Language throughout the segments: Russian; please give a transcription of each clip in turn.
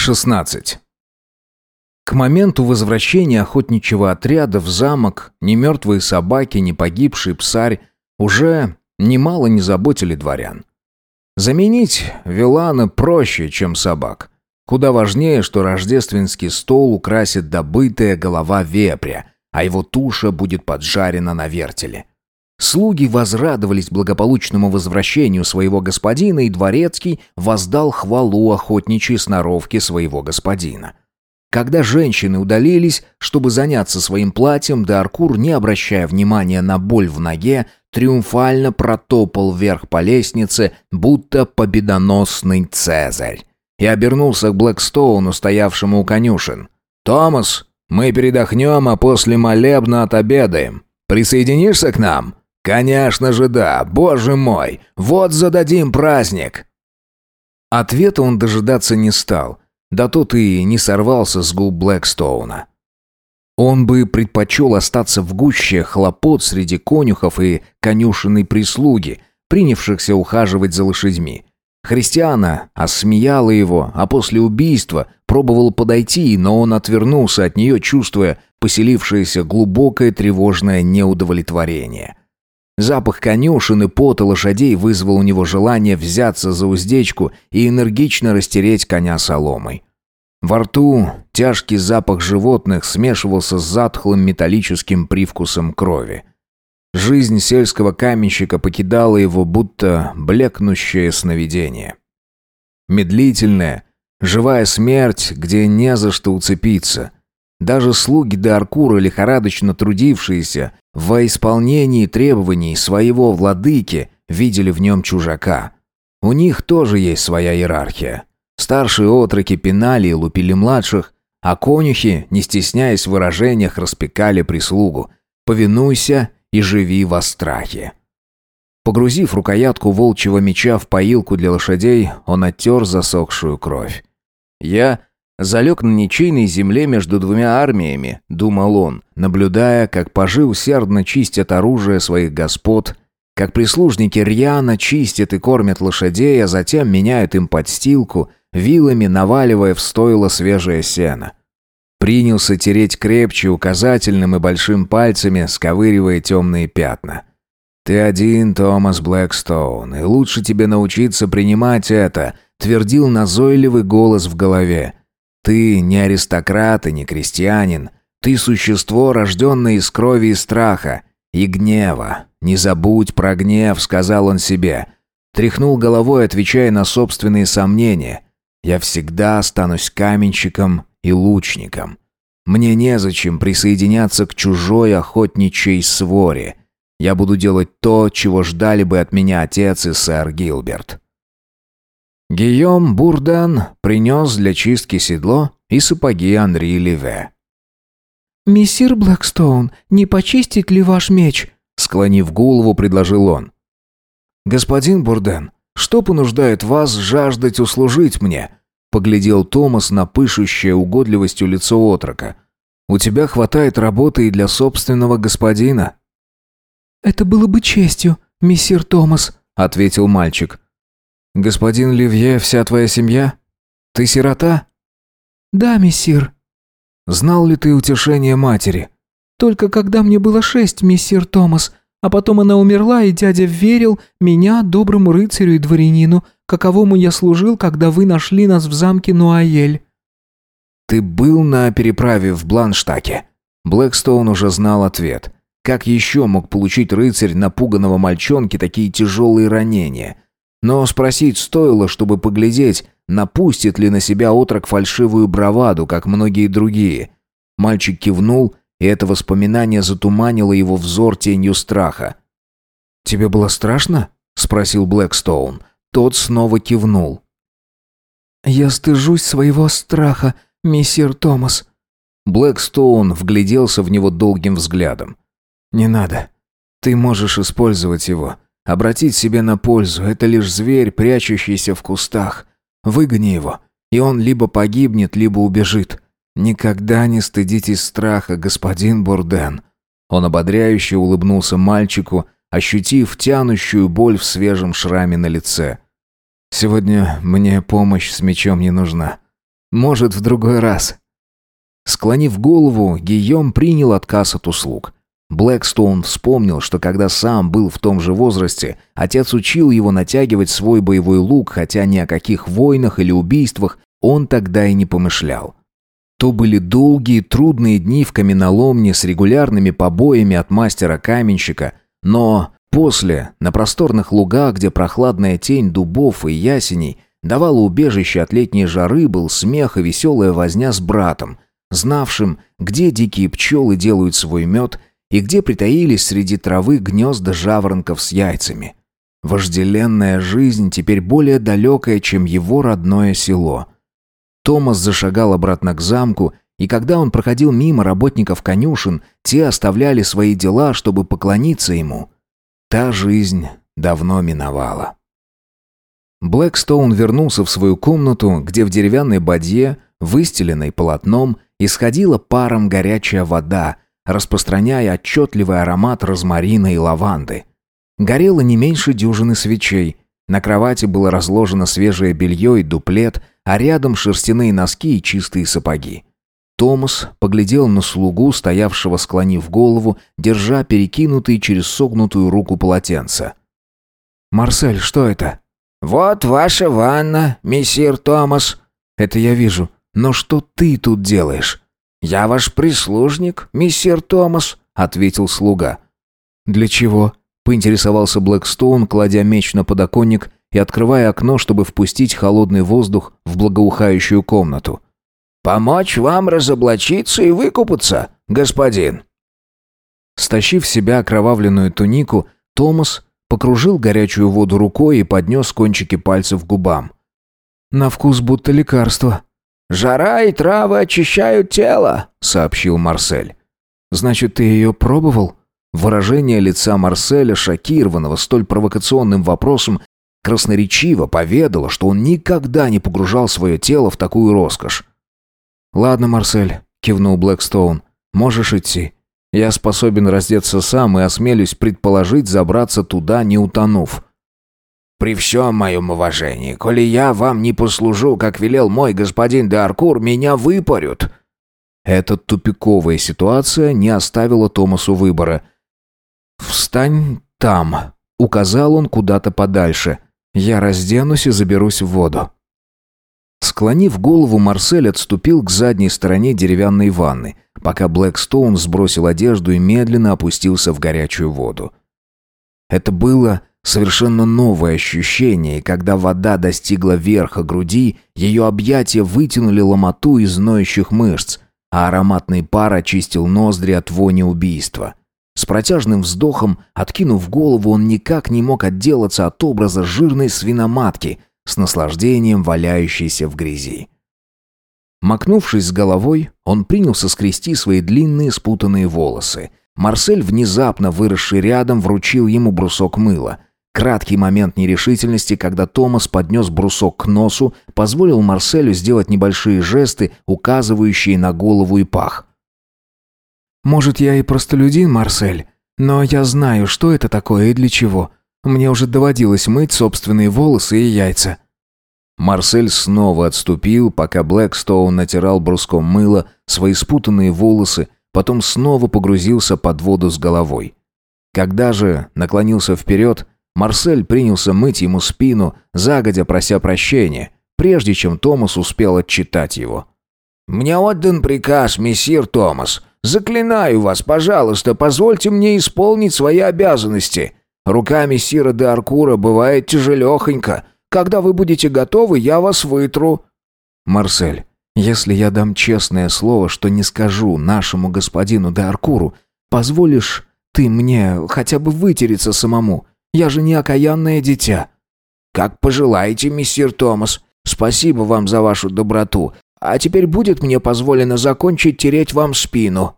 16. К моменту возвращения охотничьего отряда в замок ни мертвые собаки, ни погибший псарь уже немало не заботили дворян. Заменить Вилана проще, чем собак. Куда важнее, что рождественский стол украсит добытая голова вепря, а его туша будет поджарена на вертеле. Слуги возрадовались благополучному возвращению своего господина, и дворецкий воздал хвалу охотничьей сноровке своего господина. Когда женщины удалились, чтобы заняться своим платьем, Даркур, не обращая внимания на боль в ноге, триумфально протопал вверх по лестнице, будто победоносный Цезарь, и обернулся к Блэкстоуну, стоявшему у конюшен. «Томас, мы передохнем, а после молебна отобедаем. Присоединишься к нам?» «Конечно же да, боже мой! Вот зададим праздник!» Ответа он дожидаться не стал, да тот и не сорвался с губ Блэкстоуна. Он бы предпочел остаться в гуще хлопот среди конюхов и конюшенной прислуги, принявшихся ухаживать за лошадьми. Христиана осмеяла его, а после убийства пробовал подойти, но он отвернулся от нее, чувствуя поселившееся глубокое тревожное неудовлетворение. Запах конюшен и пота лошадей вызвал у него желание взяться за уздечку и энергично растереть коня соломой. Во рту тяжкий запах животных смешивался с затхлым металлическим привкусом крови. Жизнь сельского каменщика покидала его, будто блекнущее сновидение. Медлительная, живая смерть, где не за что уцепиться – даже слуги Даркура, лихорадочно трудившиеся во исполнении требований своего владыки, видели в нем чужака. У них тоже есть своя иерархия. Старшие отроки пинали и лупили младших, а конюхи, не стесняясь в выражениях, распекали прислугу. «Повинуйся и живи во страхе». Погрузив рукоятку волчьего меча в поилку для лошадей, он оттер засохшую кровь. «Я Залег на ничейной земле между двумя армиями, думал он, наблюдая, как пажи усердно чистят оружие своих господ, как прислужники рьяно чистят и кормят лошадей, а затем меняют им подстилку, вилами наваливая в стойло свежее сено. Принялся тереть крепче указательным и большим пальцами, сковыривая темные пятна. «Ты один, Томас Блэкстоун, и лучше тебе научиться принимать это», твердил назойливый голос в голове. Ты не аристократ и не крестьянин. Ты существо, рожденное из крови и страха. И гнева. Не забудь про гнев, сказал он себе. Тряхнул головой, отвечая на собственные сомнения. Я всегда останусь каменщиком и лучником. Мне незачем присоединяться к чужой охотничьей своре. Я буду делать то, чего ждали бы от меня отец и сэр Гилберт. Гийом Бурдан принес для чистки седло и сапоги Анри Леве. «Мессир Блэкстоун, не почистить ли ваш меч?» Склонив голову, предложил он. «Господин Бурден, что понуждает вас жаждать услужить мне?» Поглядел Томас на пышущее угодливостью лицо отрока. «У тебя хватает работы и для собственного господина». «Это было бы честью, мессир Томас», — ответил мальчик. «Господин Ливье, вся твоя семья? Ты сирота?» «Да, мессир». «Знал ли ты утешение матери?» «Только когда мне было шесть, мессир Томас, а потом она умерла, и дядя верил меня, доброму рыцарю и дворянину, каковому я служил, когда вы нашли нас в замке Нуаель». «Ты был на переправе в Бланштаке?» Блэкстоун уже знал ответ. Как еще мог получить рыцарь напуганного мальчонки такие тяжелые ранения – но спросить стоило, чтобы поглядеть, напустит ли на себя отрок фальшивую браваду, как многие другие. Мальчик кивнул, и это воспоминание затуманило его взор тенью страха. «Тебе было страшно?» — спросил Блэкстоун. Тот снова кивнул. «Я стыжусь своего страха, мистер Томас». Блэкстоун вгляделся в него долгим взглядом. «Не надо. Ты можешь использовать его. Обратить себе на пользу – это лишь зверь, прячущийся в кустах. Выгони его, и он либо погибнет, либо убежит. Никогда не стыдитесь страха, господин Бурден». Он ободряюще улыбнулся мальчику, ощутив тянущую боль в свежем шраме на лице. «Сегодня мне помощь с мечом не нужна. Может, в другой раз». Склонив голову, Гийом принял отказ от услуг. Блэкстоун вспомнил, что когда сам был в том же возрасте, отец учил его натягивать свой боевой лук, хотя ни о каких войнах или убийствах он тогда и не помышлял. То были долгие, трудные дни в каменоломне с регулярными побоями от мастера-каменщика, но после, на просторных лугах, где прохладная тень дубов и ясеней давала убежище от летней жары, был смех и веселая возня с братом, знавшим, где дикие пчелы делают свой мед и где притаились среди травы гнезда жаворонков с яйцами. Вожделенная жизнь теперь более далекая, чем его родное село – Томас зашагал обратно к замку, и когда он проходил мимо работников конюшен, те оставляли свои дела, чтобы поклониться ему. Та жизнь давно миновала. Блэкстоун вернулся в свою комнату, где в деревянной бадье, выстеленной полотном, исходила паром горячая вода, распространяя отчетливый аромат розмарина и лаванды. Горело не меньше дюжины свечей. На кровати было разложено свежее белье и дуплет, а рядом шерстяные носки и чистые сапоги. Томас поглядел на слугу, стоявшего склонив голову, держа перекинутый через согнутую руку полотенце. «Марсель, что это?» «Вот ваша ванна, мессир Томас». «Это я вижу. Но что ты тут делаешь?» «Я ваш прислужник, мессир Томас», — ответил слуга. «Для чего?» — поинтересовался Блэкстоун, кладя меч на подоконник и открывая окно, чтобы впустить холодный воздух в благоухающую комнату. «Помочь вам разоблачиться и выкупаться, господин!» Стащив с себя окровавленную тунику, Томас покружил горячую воду рукой и поднес кончики пальцев к губам. «На вкус будто лекарство». «Жара и травы очищают тело», — сообщил Марсель. «Значит, ты ее пробовал?» Выражение лица Марселя, шокированного столь провокационным вопросом, красноречиво поведала, что он никогда не погружал свое тело в такую роскошь. «Ладно, Марсель», — кивнул Блэкстоун, — «можешь идти. Я способен раздеться сам и осмелюсь предположить забраться туда, не утонув». «При всем моем уважении, коли я вам не послужу, как велел мой господин де Аркур, меня выпарют». Эта тупиковая ситуация не оставила Томасу выбора. «Встань там», — указал он куда-то подальше — я разденусь и заберусь в воду. Склонив голову, Марсель отступил к задней стороне деревянной ванны, пока Блэкстоун сбросил одежду и медленно опустился в горячую воду. Это было совершенно новое ощущение, когда вода достигла верха груди, ее объятия вытянули ломоту из ноющих мышц, а ароматный пар очистил ноздри от вони убийства. С протяжным вздохом, откинув голову, он никак не мог отделаться от образа жирной свиноматки, с наслаждением валяющейся в грязи. Макнувшись с головой, он принялся скрести свои длинные спутанные волосы. Марсель, внезапно выросший рядом, вручил ему брусок мыла. Краткий момент нерешительности, когда Томас поднес брусок к носу, позволил Марселю сделать небольшие жесты, указывающие на голову и пах. Может, я и простолюдин, Марсель, но я знаю, что это такое и для чего. Мне уже доводилось мыть собственные волосы и яйца». Марсель снова отступил, пока Блэкстоун натирал бруском мыла свои спутанные волосы, потом снова погрузился под воду с головой. Когда же наклонился вперед, Марсель принялся мыть ему спину, загодя прося прощения, прежде чем Томас успел отчитать его. «Мне отдан приказ, мессир Томас, Заклинаю вас, пожалуйста, позвольте мне исполнить свои обязанности. Руками Сира де Аркура бывает тяжелехонько. Когда вы будете готовы, я вас вытру». «Марсель, если я дам честное слово, что не скажу нашему господину де Аркуру, позволишь ты мне хотя бы вытереться самому? Я же не окаянное дитя». «Как пожелаете, мистер Томас. Спасибо вам за вашу доброту. А теперь будет мне позволено закончить тереть вам спину».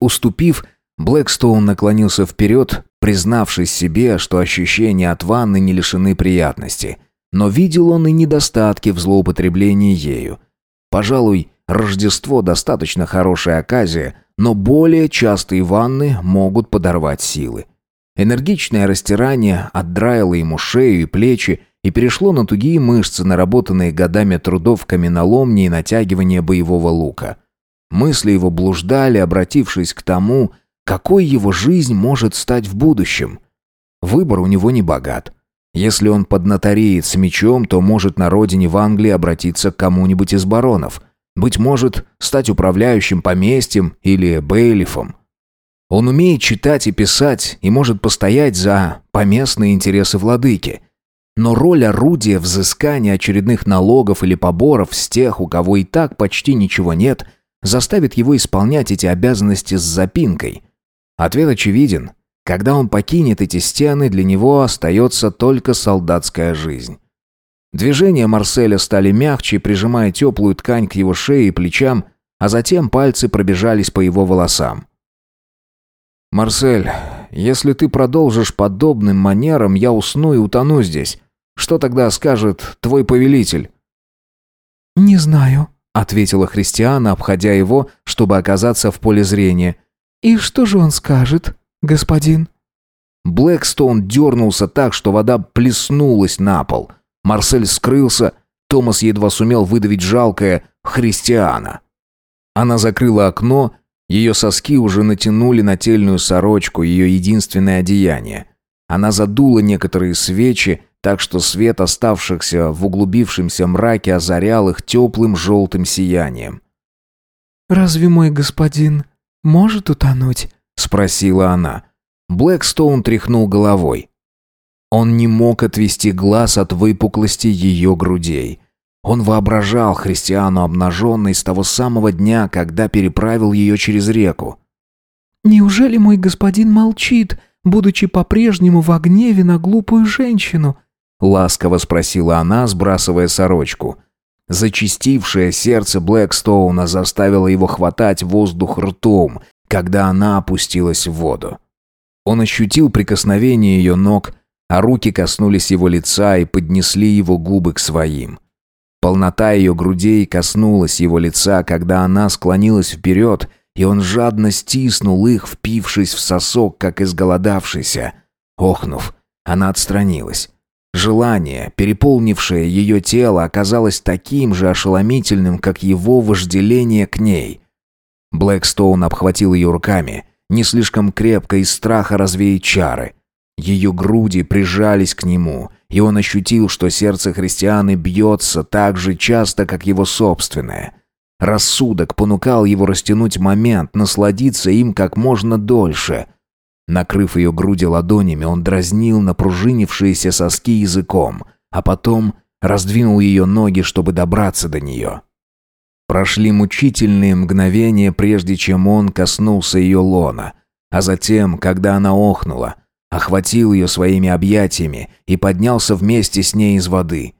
Уступив, Блэкстоун наклонился вперед, признавшись себе, что ощущения от ванны не лишены приятности. Но видел он и недостатки в злоупотреблении ею. Пожалуй, Рождество достаточно хорошая оказия, но более частые ванны могут подорвать силы. Энергичное растирание отдраило ему шею и плечи, и перешло на тугие мышцы, наработанные годами трудов в каменоломне и натягивания боевого лука. Мысли его блуждали, обратившись к тому, какой его жизнь может стать в будущем. Выбор у него не богат. Если он поднатореет с мечом, то может на родине в Англии обратиться к кому-нибудь из баронов. Быть может, стать управляющим поместьем или бейлифом. Он умеет читать и писать и может постоять за поместные интересы владыки. Но роль орудия взыскания очередных налогов или поборов с тех, у кого и так почти ничего нет, заставит его исполнять эти обязанности с запинкой. Ответ очевиден. Когда он покинет эти стены, для него остается только солдатская жизнь. Движения Марселя стали мягче, прижимая теплую ткань к его шее и плечам, а затем пальцы пробежались по его волосам. «Марсель, если ты продолжишь подобным манерам, я усну и утону здесь. Что тогда скажет твой повелитель?» «Не знаю», — ответила Христиана, обходя его, чтобы оказаться в поле зрения. «И что же он скажет?» господин». Блэкстоун дернулся так, что вода плеснулась на пол. Марсель скрылся, Томас едва сумел выдавить жалкое «Христиана». Она закрыла окно, ее соски уже натянули нательную сорочку, ее единственное одеяние. Она задула некоторые свечи, так что свет оставшихся в углубившемся мраке озарял их теплым желтым сиянием. «Разве мой господин может утонуть?» — спросила она. Блэкстоун тряхнул головой. Он не мог отвести глаз от выпуклости ее грудей. Он воображал христиану обнаженной с того самого дня, когда переправил ее через реку. «Неужели мой господин молчит, будучи по-прежнему в гневе на глупую женщину?» Ласково спросила она, сбрасывая сорочку. Зачистившее сердце Блэкстоуна заставило его хватать воздух ртом, когда она опустилась в воду. Он ощутил прикосновение ее ног, а руки коснулись его лица и поднесли его губы к своим. Полнота ее грудей коснулась его лица, когда она склонилась вперед, и он жадно стиснул их, впившись в сосок, как изголодавшийся. Охнув, она отстранилась. Желание, переполнившее ее тело, оказалось таким же ошеломительным, как его вожделение к ней. Блэкстоун обхватил ее руками, не слишком крепко из страха развеять чары. Ее груди прижались к нему, и он ощутил, что сердце христианы бьется так же часто, как его собственное. Рассудок понукал его растянуть момент, насладиться им как можно дольше. Накрыв ее груди ладонями, он дразнил напружинившиеся соски языком, а потом раздвинул ее ноги, чтобы добраться до нее. Прошли мучительные мгновения, прежде чем он коснулся ее лона, а затем, когда она охнула, охватил ее своими объятиями и поднялся вместе с ней из воды.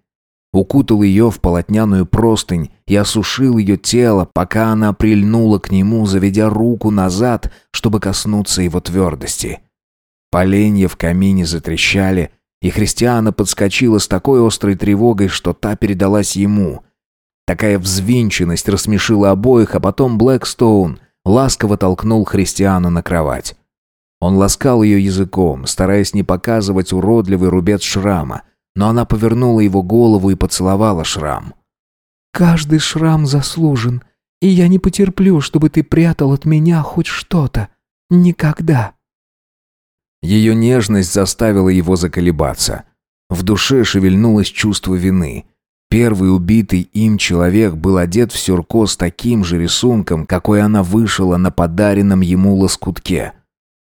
Укутал ее в полотняную простынь и осушил ее тело, пока она прильнула к нему, заведя руку назад, чтобы коснуться его твердости. Поленья в камине затрещали, и Христиана подскочила с такой острой тревогой, что та передалась ему — Такая взвинченность рассмешила обоих, а потом Блэкстоун ласково толкнул Христиану на кровать. Он ласкал ее языком, стараясь не показывать уродливый рубец шрама, но она повернула его голову и поцеловала шрам. «Каждый шрам заслужен, и я не потерплю, чтобы ты прятал от меня хоть что-то. Никогда». Ее нежность заставила его заколебаться. В душе шевельнулось чувство вины. Первый убитый им человек был одет в сюрко с таким же рисунком, какой она вышила на подаренном ему лоскутке.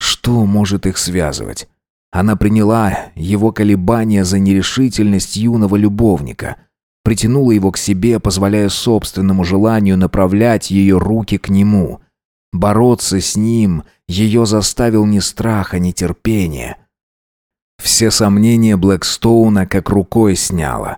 Что может их связывать? Она приняла его колебания за нерешительность юного любовника, притянула его к себе, позволяя собственному желанию направлять ее руки к нему. Бороться с ним ее заставил не страх, а нетерпение. Все сомнения Блэкстоуна как рукой сняло.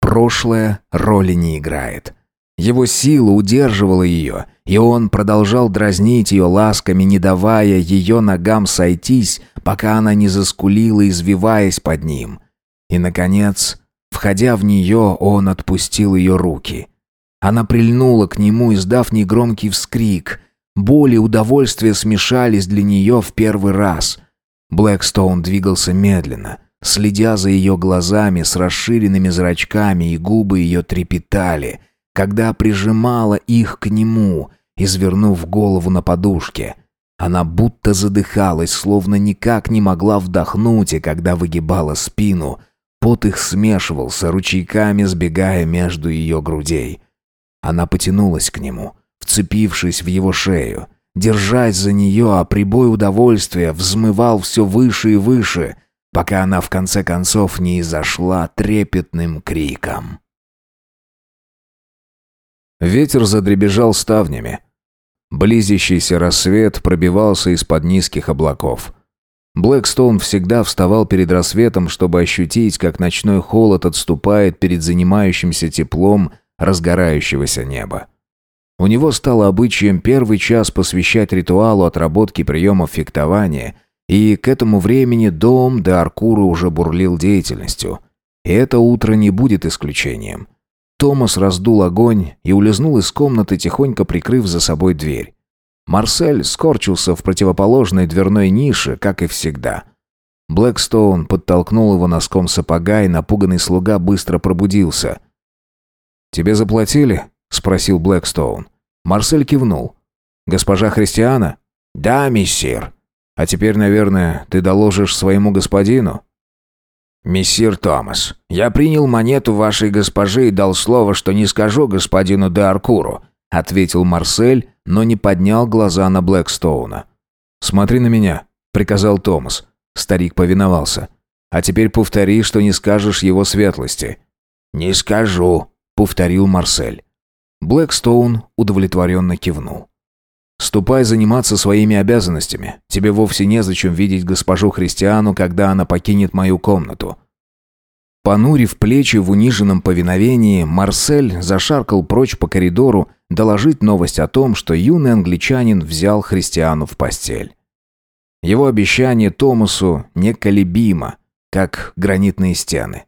Прошлое роли не играет. Его сила удерживала ее, и он продолжал дразнить ее ласками, не давая ее ногам сойтись, пока она не заскулила, извиваясь под ним. И, наконец, входя в нее, он отпустил ее руки. Она прильнула к нему, издав негромкий вскрик. Боль и удовольствие смешались для нее в первый раз. Блэкстоун двигался медленно, следя за ее глазами с расширенными зрачками, и губы ее трепетали, когда прижимала их к нему, извернув голову на подушке. Она будто задыхалась, словно никак не могла вдохнуть, и когда выгибала спину, пот их смешивался, ручейками сбегая между ее грудей. Она потянулась к нему, вцепившись в его шею, держась за нее, а прибой удовольствия взмывал все выше и выше, пока она в конце концов не изошла трепетным криком. Ветер задребежал ставнями. Близящийся рассвет пробивался из-под низких облаков. Блэкстоун всегда вставал перед рассветом, чтобы ощутить, как ночной холод отступает перед занимающимся теплом разгорающегося неба. У него стало обычаем первый час посвящать ритуалу отработки приемов фехтования, и к этому времени дом де Аркура уже бурлил деятельностью. И это утро не будет исключением. Томас раздул огонь и улизнул из комнаты, тихонько прикрыв за собой дверь. Марсель скорчился в противоположной дверной нише, как и всегда. Блэкстоун подтолкнул его носком сапога, и напуганный слуга быстро пробудился. «Тебе заплатили?» — спросил Блэкстоун. Марсель кивнул. «Госпожа Христиана?» «Да, мессир». «А теперь, наверное, ты доложишь своему господину?» «Мессир Томас, я принял монету вашей госпожи и дал слово, что не скажу господину де Аркуру», ответил Марсель, но не поднял глаза на Блэкстоуна. «Смотри на меня», — приказал Томас. Старик повиновался. «А теперь повтори, что не скажешь его светлости». «Не скажу», — повторил Марсель. Блэкстоун удовлетворенно кивнул. «Ступай заниматься своими обязанностями. Тебе вовсе незачем видеть госпожу Христиану, когда она покинет мою комнату». Понурив плечи в униженном повиновении, Марсель зашаркал прочь по коридору доложить новость о том, что юный англичанин взял Христиану в постель. Его обещание Томасу неколебимо, как гранитные стены.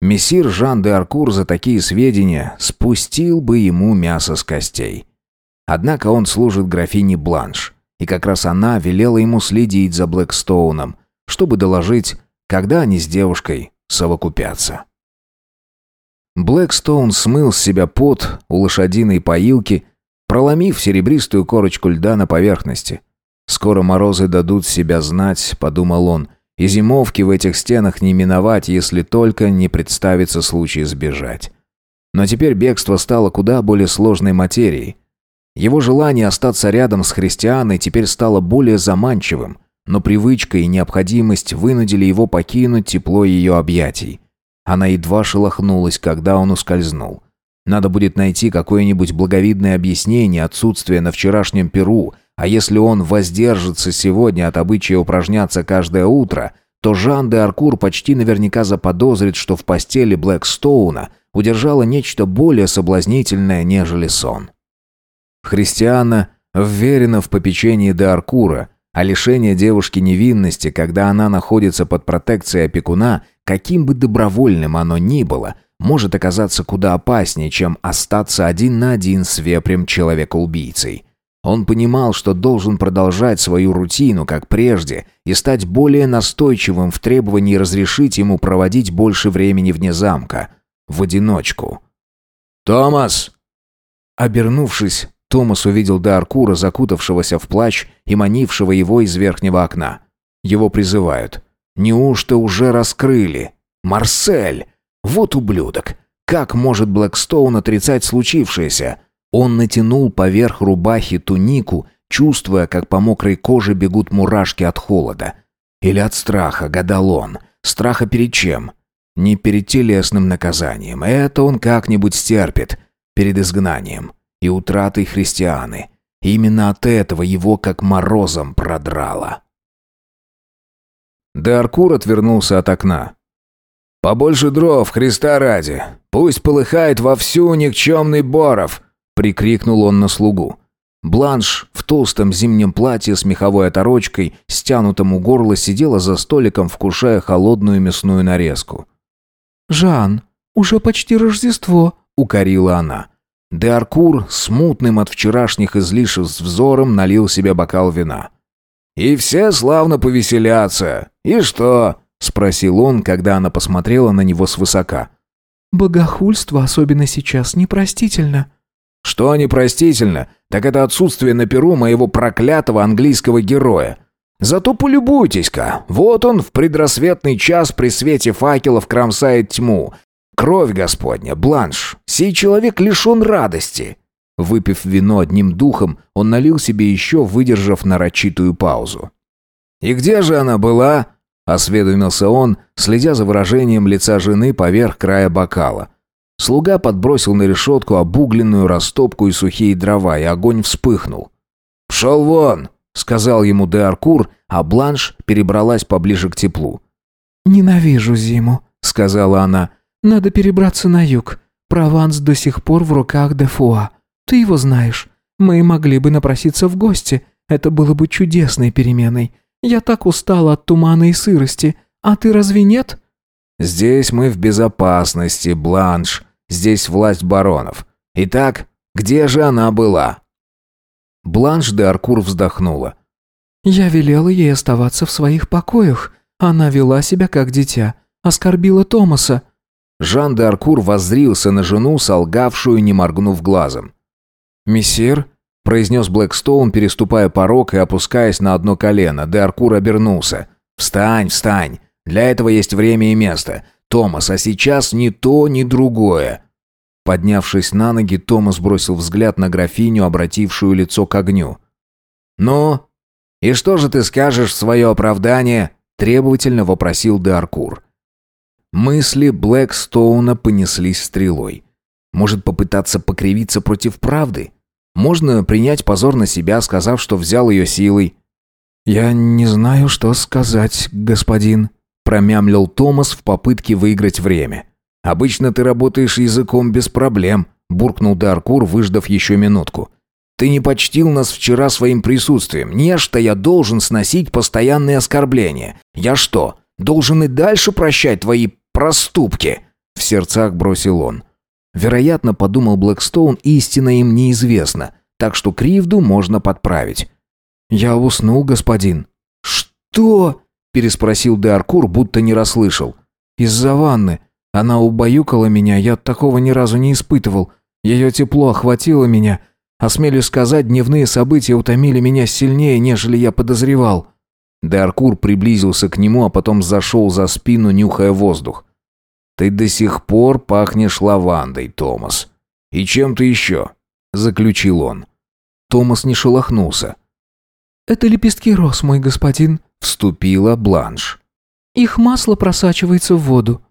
Мессир Жан де Аркур за такие сведения спустил бы ему мясо с костей. Однако он служит графине Бланш, и как раз она велела ему следить за Блэкстоуном, чтобы доложить, когда они с девушкой совокупятся. Блэкстоун смыл с себя пот у лошадиной поилки, проломив серебристую корочку льда на поверхности. «Скоро морозы дадут себя знать», — подумал он, «и зимовки в этих стенах не миновать, если только не представится случай сбежать». Но теперь бегство стало куда более сложной материей. Его желание остаться рядом с христианой теперь стало более заманчивым, но привычка и необходимость вынудили его покинуть тепло ее объятий. Она едва шелохнулась, когда он ускользнул. Надо будет найти какое-нибудь благовидное объяснение отсутствия на вчерашнем Перу, а если он воздержится сегодня от обычая упражняться каждое утро, то Жан де Аркур почти наверняка заподозрит, что в постели Блэкстоуна удержало нечто более соблазнительное, нежели сон. Христиана вверена в попечении де Аркура, а лишение девушки невинности, когда она находится под протекцией опекуна, каким бы добровольным оно ни было, может оказаться куда опаснее, чем остаться один на один с вепрем человека-убийцей. Он понимал, что должен продолжать свою рутину, как прежде, и стать более настойчивым в требовании разрешить ему проводить больше времени вне замка, в одиночку. «Томас!» Обернувшись, Томас увидел Даркура, закутавшегося в плащ и манившего его из верхнего окна. Его призывают. Неужто уже раскрыли? Марсель! Вот ублюдок! Как может Блэкстоун отрицать случившееся? Он натянул поверх рубахи тунику, чувствуя, как по мокрой коже бегут мурашки от холода. Или от страха, гадал он. Страха перед чем? Не перед телесным наказанием. Это он как-нибудь стерпит. Перед изгнанием и утратой христианы. Именно от этого его как морозом продрало. Деаркур отвернулся от окна. «Побольше дров, Христа ради! Пусть полыхает вовсю никчемный Боров!» — прикрикнул он на слугу. Бланш в толстом зимнем платье с меховой оторочкой, стянутом у горла, сидела за столиком, вкушая холодную мясную нарезку. «Жан, уже почти Рождество», — укорила она. Деаркур, смутным от вчерашних излишеств взором, налил себе бокал вина. «И все славно повеселятся. И что? — спросил он, когда она посмотрела на него свысока. «Богохульство, особенно сейчас, непростительно». «Что непростительно, так это отсутствие на перу моего проклятого английского героя. Зато полюбуйтесь-ка, вот он в предрассветный час при свете факелов кромсает тьму. Кровь Господня, бланш, сей человек лишен радости». Выпив вино одним духом, он налил себе еще, выдержав нарочитую паузу. «И где же она была?» — осведомился он, следя за выражением лица жены поверх края бокала. Слуга подбросил на решетку обугленную растопку и сухие дрова, и огонь вспыхнул. «Пшел вон!» — сказал ему де Аркур, а Бланш перебралась поближе к теплу. «Ненавижу зиму», — сказала она. «Надо перебраться на юг. Прованс до сих пор в руках де Фуа. Ты его знаешь. Мы могли бы напроситься в гости. Это было бы чудесной переменой. Я так устала от тумана и сырости. А ты разве нет?» «Здесь мы в безопасности, Бланш. Здесь власть баронов. Итак, где же она была?» Бланш де Аркур вздохнула. «Я велела ей оставаться в своих покоях. Она вела себя как дитя. Оскорбила Томаса». Жан де Аркур воззрился на жену, солгавшую, не моргнув глазом. «Мессир?» – произнес Блэкстоун, переступая порог и опускаясь на одно колено. Де Аркур обернулся. «Встань, встань! Для этого есть время и место. Томас, а сейчас ни то, ни другое». Поднявшись на ноги, Томас бросил взгляд на графиню, обратившую лицо к огню. «Ну, и что же ты скажешь в свое оправдание?» – требовательно вопросил Де Аркур. Мысли Блэкстоуна понеслись стрелой. Может попытаться покривиться против правды? Можно принять позор на себя, сказав, что взял ее силой. «Я не знаю, что сказать, господин», – промямлил Томас в попытке выиграть время. «Обычно ты работаешь языком без проблем», – буркнул Даркур, выждав еще минутку. «Ты не почтил нас вчера своим присутствием. Не что я должен сносить постоянные оскорбления. Я что, должен и дальше прощать твои проступки?» В сердцах бросил он. Вероятно, подумал Блэкстоун, истина им неизвестна, так что кривду можно подправить. «Я уснул, господин». «Что?» – переспросил Деаркур, будто не расслышал. «Из-за ванны. Она убаюкала меня, я такого ни разу не испытывал. Ее тепло охватило меня. Осмелюсь сказать, дневные события утомили меня сильнее, нежели я подозревал». Деаркур приблизился к нему, а потом зашел за спину, нюхая воздух. «Ты до сих пор пахнешь лавандой, Томас. И чем-то еще», — заключил он. Томас не шелохнулся. «Это лепестки роз, мой господин», — вступила Бланш. «Их масло просачивается в воду».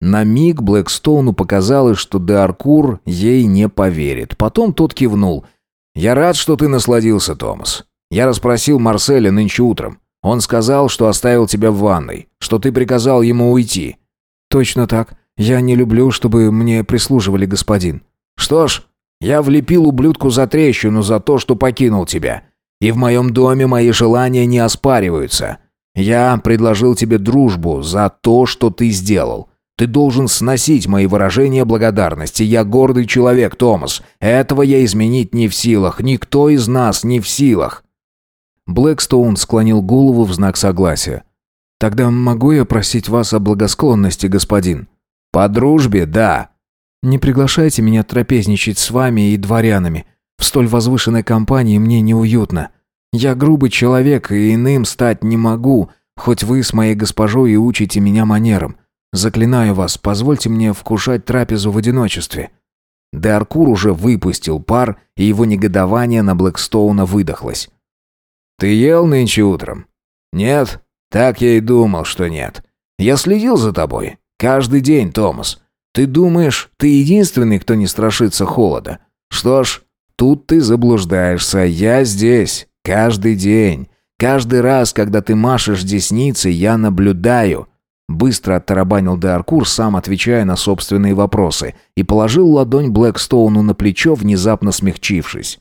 На миг Блэкстоуну показалось, что Деаркур ей не поверит. Потом тот кивнул. «Я рад, что ты насладился, Томас. Я расспросил Марселя нынче утром. Он сказал, что оставил тебя в ванной, что ты приказал ему уйти. «Точно так. Я не люблю, чтобы мне прислуживали, господин». «Что ж, я влепил ублюдку за трещину за то, что покинул тебя. И в моем доме мои желания не оспариваются. Я предложил тебе дружбу за то, что ты сделал. Ты должен сносить мои выражения благодарности. Я гордый человек, Томас. Этого я изменить не в силах. Никто из нас не в силах». Блэкстоун склонил голову в знак согласия. Тогда могу я просить вас о благосклонности, господин? По дружбе, да. Не приглашайте меня трапезничать с вами и дворянами. В столь возвышенной компании мне неуютно. Я грубый человек и иным стать не могу, хоть вы с моей госпожой и учите меня манерам. Заклинаю вас, позвольте мне вкушать трапезу в одиночестве». Даркур уже выпустил пар, и его негодование на Блэкстоуна выдохлось. «Ты ел нынче утром?» «Нет? «Так я и думал, что нет. Я следил за тобой. Каждый день, Томас. Ты думаешь, ты единственный, кто не страшится холода? Что ж, тут ты заблуждаешься. Я здесь. Каждый день. Каждый раз, когда ты машешь десницей, я наблюдаю». Быстро оттарабанил Деаркур, сам отвечая на собственные вопросы, и положил ладонь Блэкстоуну на плечо, внезапно смягчившись.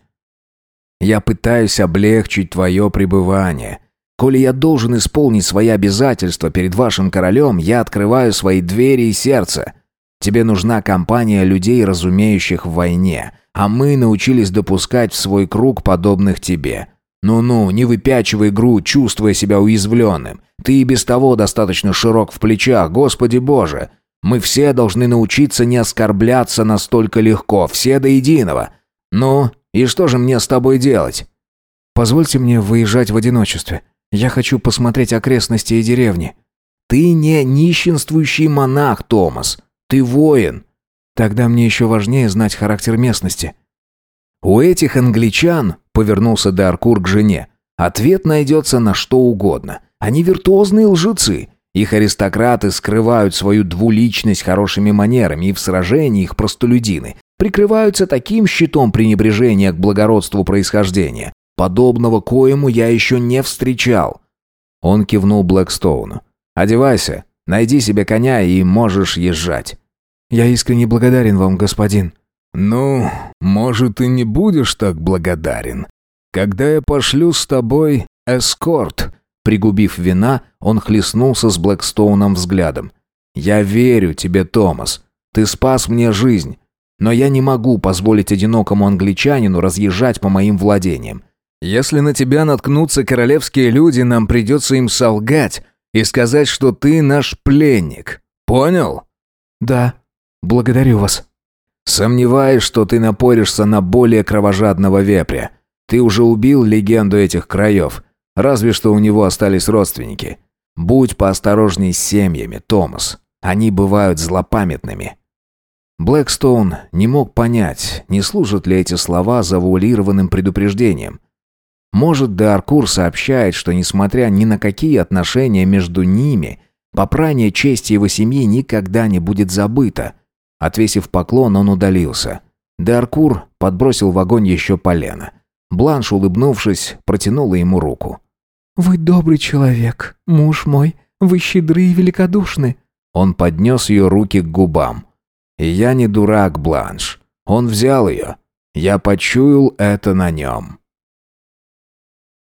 «Я пытаюсь облегчить твое пребывание. Коли я должен исполнить свои обязательства перед вашим королем, я открываю свои двери и сердце. Тебе нужна компания людей, разумеющих в войне, а мы научились допускать в свой круг подобных тебе. Ну-ну, не выпячивай грудь, чувствуя себя уязвленным. Ты и без того достаточно широк в плечах, Господи Боже. Мы все должны научиться не оскорбляться настолько легко, все до единого. Ну, и что же мне с тобой делать? Позвольте мне выезжать в одиночестве. Я хочу посмотреть окрестности и деревни. Ты не нищенствующий монах, Томас. Ты воин. Тогда мне еще важнее знать характер местности. У этих англичан, повернулся Даркур к жене, ответ найдется на что угодно. Они виртуозные лжецы. Их аристократы скрывают свою двуличность хорошими манерами, и в сражении их простолюдины прикрываются таким щитом пренебрежения к благородству происхождения, подобного коему я еще не встречал. Он кивнул Блэкстоуну. «Одевайся, найди себе коня и можешь езжать». «Я искренне благодарен вам, господин», «Ну, может, и не будешь так благодарен. Когда я пошлю с тобой эскорт...» Пригубив вина, он хлестнулся с Блэкстоуном взглядом. «Я верю тебе, Томас. Ты спас мне жизнь. Но я не могу позволить одинокому англичанину разъезжать по моим владениям. Если на тебя наткнутся королевские люди, нам придется им солгать и сказать, что ты наш пленник. Понял?» «Да. Благодарю вас». Сомневаюсь, что ты напоришься на более кровожадного вепря. Ты уже убил легенду этих краев. Разве что у него остались родственники. Будь поосторожней с семьями, Томас. Они бывают злопамятными». Блэкстоун не мог понять, не служат ли эти слова завуалированным предупреждением. Может, Деаркур сообщает, что, несмотря ни на какие отношения между ними, попрание чести его семьи никогда не будет забыто – Отвесив поклон, он удалился. Даркур подбросил в огонь еще полено. Бланш, улыбнувшись, протянула ему руку. «Вы добрый человек, муж мой. Вы щедры и великодушны». Он поднес ее руки к губам. Я не дурак, Бланш. Он взял ее. Я почуял это на нем.